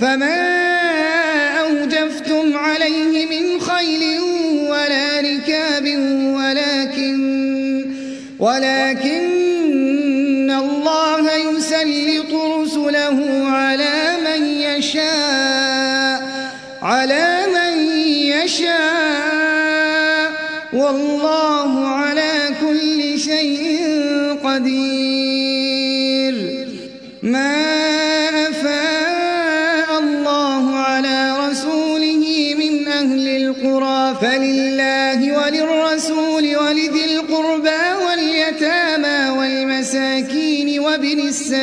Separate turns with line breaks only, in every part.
فما أوجفتم عليه من خيل ولا ركاب ولكن ولكن الله يسلط رسله على من يشاء على من يشاء. والله على كل شيء قدير. ما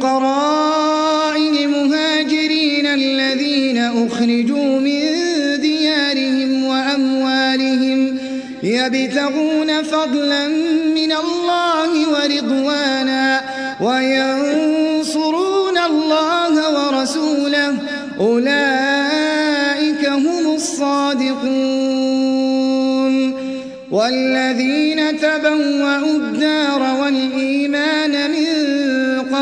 للفقراء المهاجرين الذين أخرجوا من ديارهم وأموالهم يبتغون فضلا من الله ورضوانا وينصرون الله ورسوله. أولئك هم الصادقون. والذين تبوأوا الدار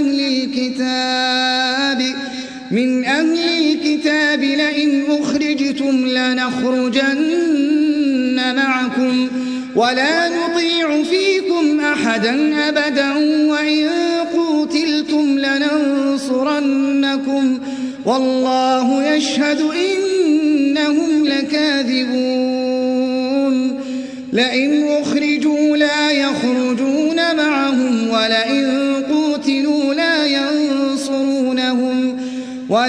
أهل الكتاب من أهل الكتاب لئن أخرجتم لنخرجن معكم ولا نطيع فيكم أحدا أبدا وإن قوتلتم لننصرنكم والله يشهد إنهم لكاذبون. لئن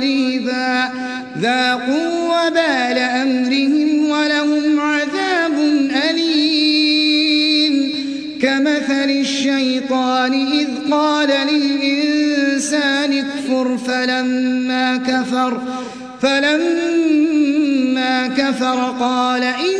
قريبا. ذاقوا وبال أمرهم ولهم عذاب أليم. كمثل الشيطان إذ قال للإنسان اكفر فلما كفر فلما كفر قال إني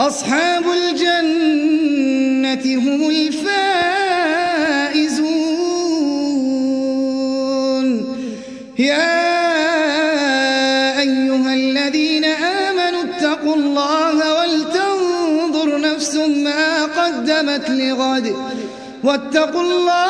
أصحاب الجنة هم الفائزون. يا أيها الذين آمنوا اتقوا الله ولتنظر نفس ما قدمت لغد. واتقوا الله